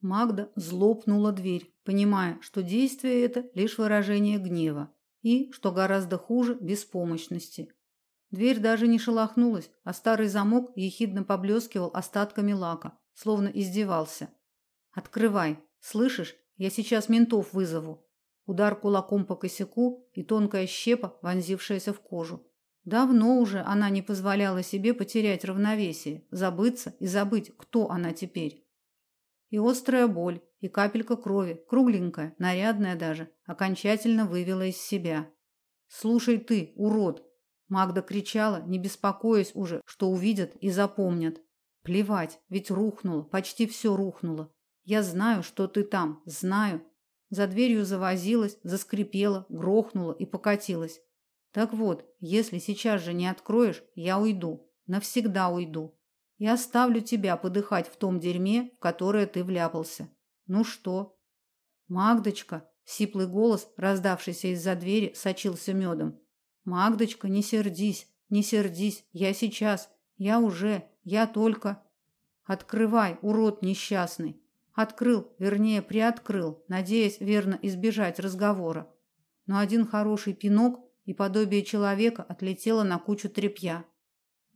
Магда злопнула дверь, понимая, что действие это лишь выражение гнева и, что гораздо хуже, беспомощности. Дверь даже не шелохнулась, а старый замок ехидно поблескивал остатками лака, словно издевался. Открывай. Слышишь? Я сейчас ментов вызову. Удар кулаком по косяку и тонкая щепа, вонзившаяся в кожу. Давно уже она не позволяла себе потерять равновесие, забыться и забыть, кто она теперь. И острая боль, и капелька крови, кругленькая, нарядная даже, окончательно вывела из себя. Слушай ты, урод, Магда кричала, не беспокоясь уже, что увидят и запомнят. Плевать, ведь рухнуло, почти все рухнуло. Я знаю, что ты там, знаю. За дверью завозилась, заскрипела, грохнула и покатилась. Так вот, если сейчас же не откроешь, я уйду, навсегда уйду. И оставлю тебя подыхать в том дерьме, в которое ты вляпался. Ну что? Магдочка, сиплый голос, раздавшийся из-за двери, сочился медом. Магдочка, не сердись, не сердись. Я сейчас, я уже, я только Открывай, урод несчастный. Открыл, вернее, приоткрыл, надеясь верно избежать разговора. Но один хороший пинок и подобие человека отлетело на кучу тряпья.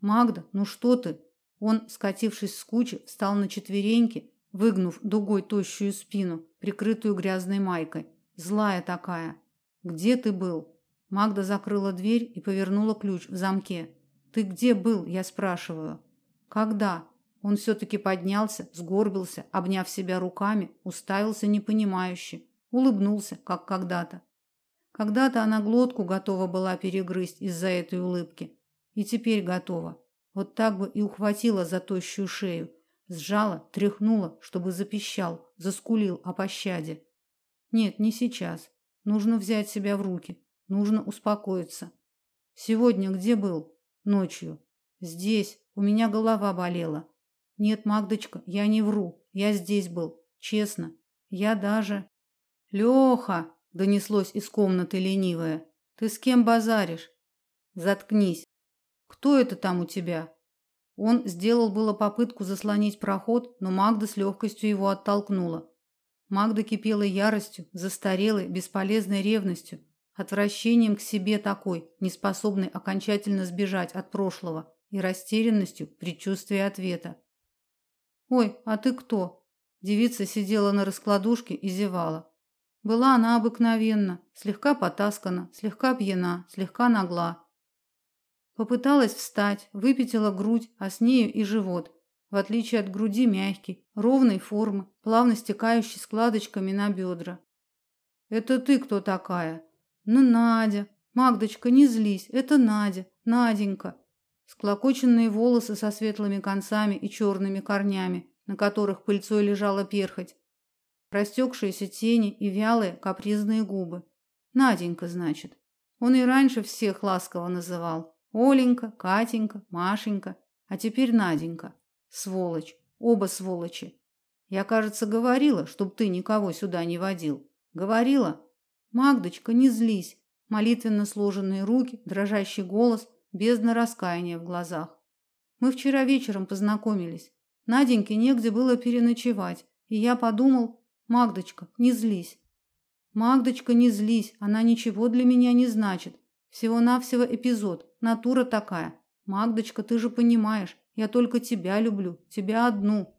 Магда, ну что ты? Он, скатившись с кучи, встал на четвереньки, выгнув дугой тощую спину, прикрытую грязной майкой. Злая такая. Где ты был? Магда закрыла дверь и повернула ключ в замке. Ты где был, я спрашиваю? Когда? Он все таки поднялся, сгорбился, обняв себя руками, уставился непонимающе, улыбнулся, как когда-то. Когда-то она глотку готова была перегрызть из-за этой улыбки, и теперь готова. Вот так бы и ухватила за тощую шею, сжала, тряхнула, чтобы запищал, заскулил о пощаде. Нет, не сейчас. Нужно взять себя в руки, Нужно успокоиться. Сегодня где был? Ночью. Здесь. У меня голова болела. Нет, Магдочка, я не вру. Я здесь был. Честно. Я даже... Леха! Донеслось из комнаты ленивое. Ты с кем базаришь? Заткнись. Кто это там у тебя? Он сделал было попытку заслонить проход, но Магда с легкостью его оттолкнула. Магда кипела яростью, застарелой, бесполезной ревностью, отвращением к себе такой, неспособной окончательно сбежать от прошлого, и растерянностью предчувствия ответа. Ой, а ты кто? Девица сидела на раскладушке и зевала. Была она обыкновенна, слегка потаскана, слегка пьяна, слегка нагла. Попыталась встать, выпятила грудь, а с нею и живот. В отличие от груди мягкий, ровной формы, плавно стекающий складочками на бедра. Это ты кто такая? Ну, Надя, Магдочка, не злись, это Надя, Наденька. Склокоченные волосы со светлыми концами и черными корнями, на которых пыльцой лежала перхоть. Растекшиеся тени и вялые капризные губы. Наденька, значит. Он и раньше всех ласково называл. Оленька, Катенька, Машенька, а теперь Наденька. Сволочь, оба сволочи. Я, кажется, говорила, чтоб ты никого сюда не водил. Говорила, Магдочка, не злись. Молитвенно сложенные руки, дрожащий голос, бездна раскаяния в глазах. Мы вчера вечером познакомились. Наденьке негде было переночевать, и я подумал: "Магдочка, не злись. Магдочка, не злись, она ничего для меня не значит. Всего-навсего эпизод, натура такая. Магдочка, ты же понимаешь, я только тебя люблю, тебя одну.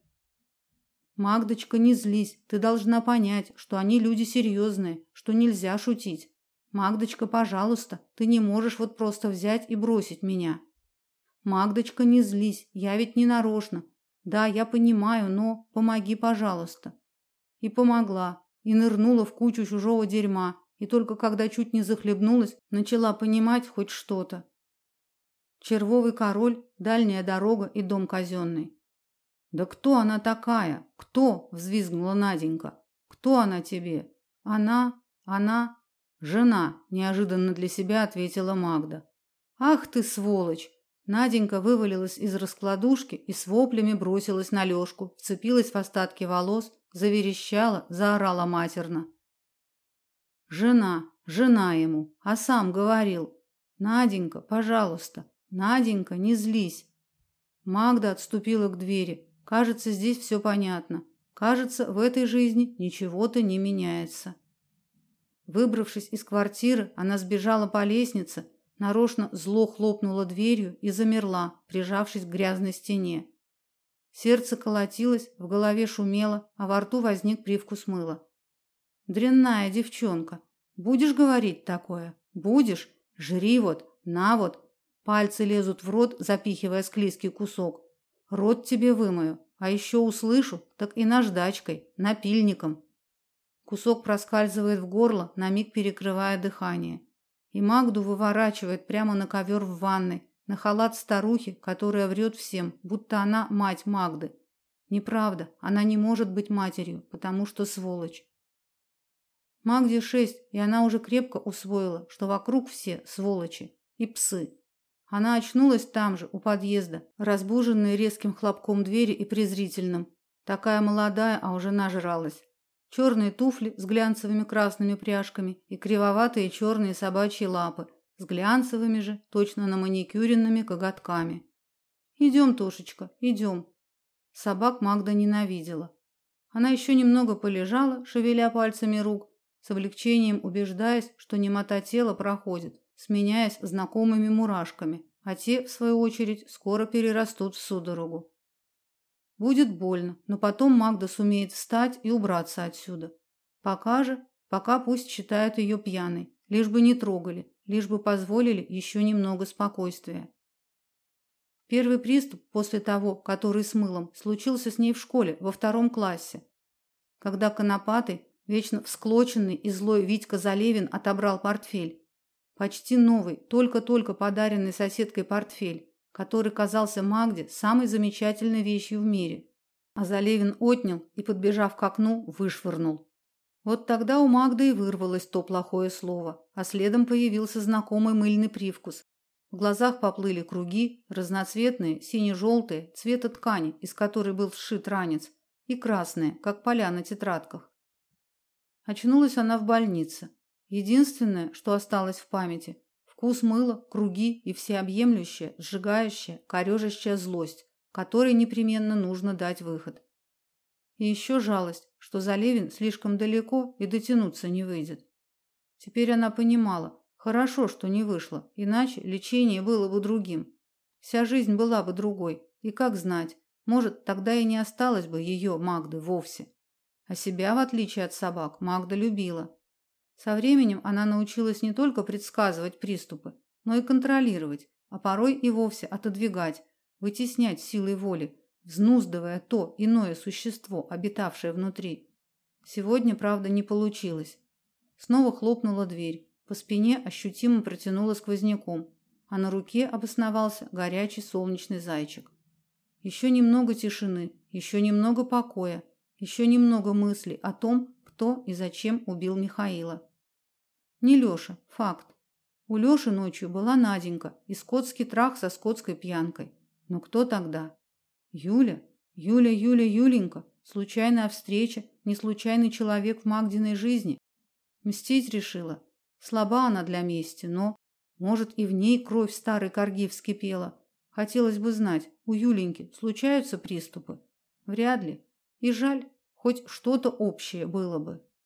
Магдочка, не злись. Ты должна понять, что они люди серьезные, что нельзя шутить. Магдочка, пожалуйста, ты не можешь вот просто взять и бросить меня. Магдочка, не злись. Я ведь не нарочно. Да, я понимаю, но помоги, пожалуйста. И помогла, и нырнула в кучу чужого дерьма, и только когда чуть не захлебнулась, начала понимать хоть что-то. Червовый король, дальняя дорога и дом казенный. Да кто она такая? Кто? взвизгнула Наденька. Кто она тебе? Она, она жена, неожиданно для себя ответила Магда. Ах ты сволочь. Наденька вывалилась из раскладушки и с воплями бросилась на Лёшку, вцепилась в остатки волос, заверещала, заорала матерно. Жена, жена ему, а сам говорил: "Наденька, пожалуйста, Наденька, не злись". Магда отступила к двери, Кажется, здесь все понятно. Кажется, в этой жизни ничего-то не меняется. Выбравшись из квартиры, она сбежала по лестнице, нарочно зло хлопнула дверью и замерла, прижавшись к грязной стене. Сердце колотилось, в голове шумело, а во рту возник привкус мыла. Дрянная девчонка. Будешь говорить такое? Будешь? Жри вот, на вот. Пальцы лезут в рот, запихивая склизкий кусок. Рот тебе вымою, а еще услышу, так и наждачкой, напильником. Кусок проскальзывает в горло, на миг перекрывая дыхание. И Магду выворачивает прямо на ковер в ванной, на халат старухи, которая врет всем, будто она мать Магды. Неправда, она не может быть матерью, потому что сволочь. Магде шесть, и она уже крепко усвоила, что вокруг все сволочи и псы. Она очнулась там же, у подъезда, разбуженная резким хлопком двери и презрительным. Такая молодая, а уже нажралась. Черные туфли с глянцевыми красными пряжками и кривоватые черные собачьи лапы с глянцевыми же, точно на маникюренными коготками. Идем, Тошечка, идем. Собак Магда ненавидела. Она еще немного полежала, шевеля пальцами рук, с облегчением убеждаясь, что немота тела проходит, сменяясь знакомыми мурашками, а те, в свою очередь, скоро перерастут в судорогу. Будет больно, но потом Магда сумеет встать и убраться отсюда. Пока же, пока пусть считают ее пьяной, лишь бы не трогали, лишь бы позволили еще немного спокойствия. Первый приступ после того, который с мылом, случился с ней в школе во втором классе, когда Конопатый Вечно всклоченный и злой Витька Залевин отобрал портфель. Почти новый, только-только подаренный соседкой портфель, который казался Магде самой замечательной вещью в мире. А Залевин отнял и, подбежав к окну, вышвырнул. Вот тогда у Магды и вырвалось то плохое слово, а следом появился знакомый мыльный привкус. В глазах поплыли круги, разноцветные, сине-желтые, цвета ткани, из которой был сшит ранец, и красные, как поля на тетрадках. Очнулась она в больнице. Единственное, что осталось в памяти вкус мыла, круги и всеобъемлющая, сжигающая, корежащая злость, которой непременно нужно дать выход. И еще жалость, что Залевин слишком далеко и дотянуться не выйдет. Теперь она понимала, хорошо, что не вышло, иначе лечение было бы другим. Вся жизнь была бы другой, и как знать, может, тогда и не осталось бы ее Магды вовсе. А себя, в отличие от собак, Магда любила. Со временем она научилась не только предсказывать приступы, но и контролировать, а порой и вовсе отодвигать, вытеснять силой воли, взнуздывая то иное существо, обитавшее внутри. Сегодня, правда, не получилось. Снова хлопнула дверь. По спине ощутимо протянуло сквозняком, а на руке обосновался горячий солнечный зайчик. Еще немного тишины, еще немного покоя, еще немного мыслей о том, кто и зачем убил Михаила. Не Лёша, факт. У Лёши ночью была Наденька и скотский трах со скотской пьянкой. Но кто тогда? Юля, Юля, Юля, Юленька, случайная встреча, не случайный человек в Магдиной жизни. Мстить решила. Слаба она для мести, но, может, и в ней кровь старой корги вскипела. Хотелось бы знать, у Юленьки случаются приступы? Вряд ли. И жаль, хоть что-то общее было бы.